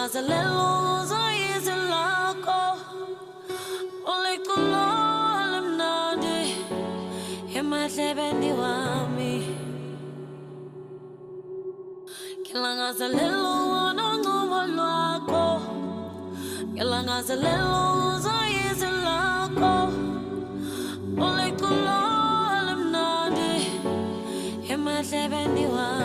Ngilangazelela uzoyizi lakho wami lwakho Ngilangazelela uzoyizi lakho Ulikulo limnandi Emahlebeni wami